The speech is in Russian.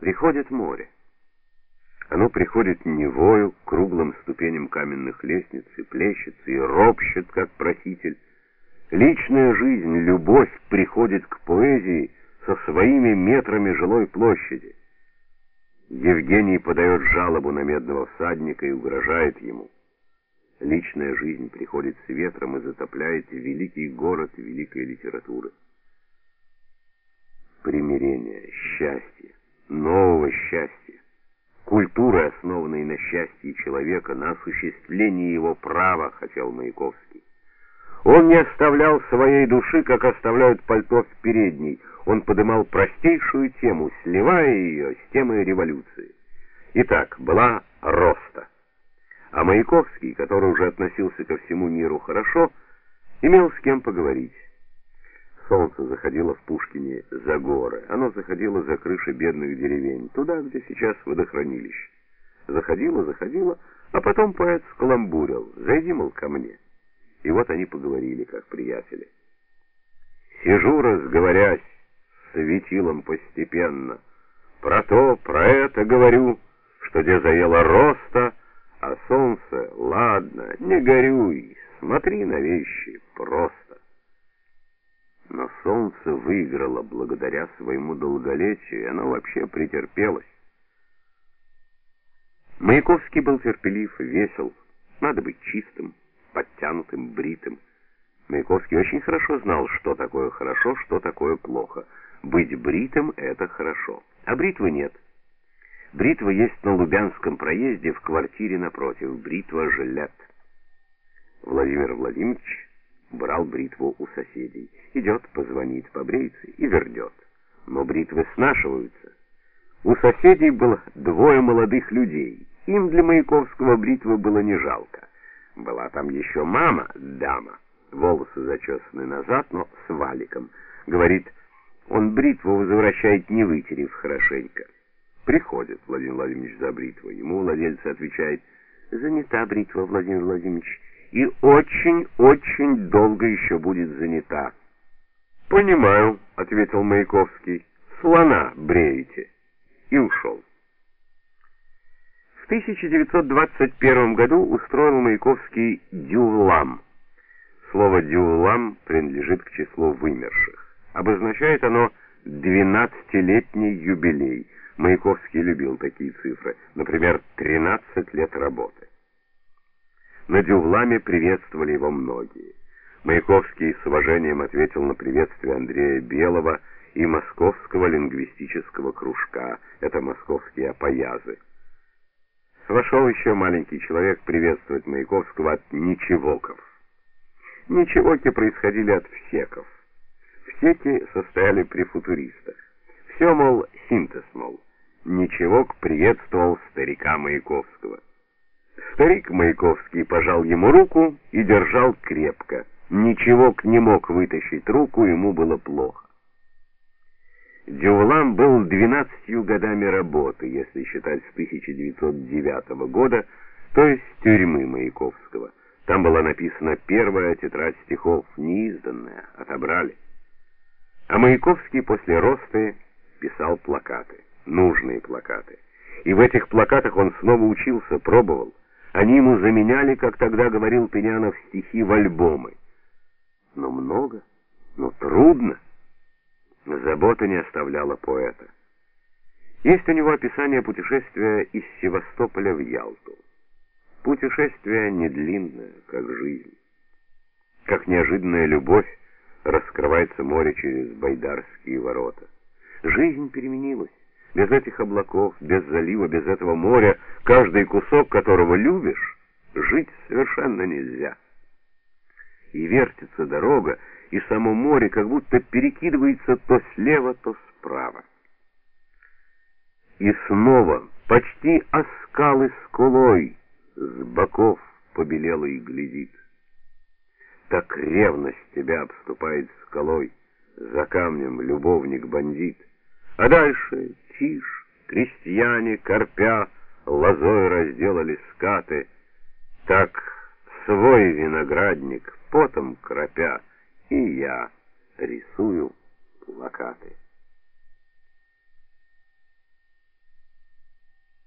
Приходит море. Оно приходит невою к круглым ступеням каменных лестниц и плещется, и ропщет, как проситель. Личная жизнь, любовь приходит к поэзии со своими метрами жилой площади. Евгений подает жалобу на медного всадника и угрожает ему. Личная жизнь приходит с ветром и затопляет великий город великой литературы. Примирение, счастье, нового счастья, культуры, основанной на счастье человека, на осуществлении его права, хотел Маяковский. Он не оставлял своей души, как оставляют пальто в передней. Он подымал простейшую тему, сливая ее с темой революции. Итак, была роста. А Маяковский, который уже относился ко всему миру хорошо, имел с кем поговорить. Солнце заходило в Пушкине за горы. Оно заходило за крыши бедных деревень, туда, где сейчас водохранилище. Заходило, заходило, а потом поэт скаламбурил: "Зайди, мол, ко мне". И вот они поговорили как приятели. Сижу, разговорясь, светилом постепенно. Про то, про это говорю, что где заело роста, а солнце, ладно, не горюй, смотри на вещи просто. Солнце выиграло благодаря своему долголетию, и оно вообще претерпелось. Маяковский был терпелив, весел, надо быть чистым, подтянутым, бритым. Маяковский очень хорошо знал, что такое хорошо, что такое плохо. Быть бритым это хорошо, а бритвы нет. Бритва есть на Лубянском проезде в квартире напротив, бритва жилет. Владимир Владимирович брал бритву у соседей. Идет, позвонит, побреется и вернет. Но бритвы снашиваются. У соседей было двое молодых людей. Им для Маяковского бритвы было не жалко. Была там еще мама, дама. Волосы зачесаны назад, но с валиком. Говорит, он бритву возвращает, не вытерев хорошенько. Приходит Владимир Владимирович за бритвой. Ему владелец отвечает, занята бритва, Владимир Владимирович и очень-очень долго еще будет занята. Понимаю, ответил Маяковский. Слона бреете. И ушел. В 1921 году устроил Маяковский дювлам. Слово дювлам принадлежит к числу вымерших. Обозначает оно двенадцатилетний юбилей. Маяковский любил такие цифры, например, 13 лет работы. На дювламе приветствовали его многие. Маяковский с уважением ответил на приветствие Андрея Белого и Московского лингвистического кружка. Это московские опоязы. Вошел еще маленький человек приветствовать Маяковского от ничегоков. Ничегоки происходили от всеков. Всеки состояли при футуристах. Все, мол, синтез, мол. Ничегок приветствовал старика Маяковского. Старик Маяковский пожал ему руку и держал крепко. Ничего не мог вытащить руку, ему было плохо. Дювлам был двенадцатью годами работы, если считать с 1909 года, то есть тюрьмы Маяковского. Там была написана первая тетрадь стихов, неизданная, отобрали. А Маяковский после роста писал плакаты, нужные плакаты. И в этих плакатах он снова учился, пробовал. Они ему заменяли, как тогда говорил Пенянов, стихи в альбомы. Но много, но трудно. Забота не оставляла поэта. Есть у него описание путешествия из Севастополя в Ялту. Путешествие не длинное, как жизнь. Как неожиданная любовь раскрывается море через Байдарские ворота. Жизнь переменилась. Без этих облаков, без залива, без этого моря, каждый кусок которого любишь, жить совершенно нельзя. И вертится дорога, и само море как будто перекидывается то слева, то справа. И снова почти оскалы скулой с боков побелела и глядит. Так ревность тебя обступает скалой, за камнем любовник-бандит. А дальше тишь, крестьяне, корпя, лозой разделали скаты. Так свой виноградник потом кропя, и я рисую плакаты.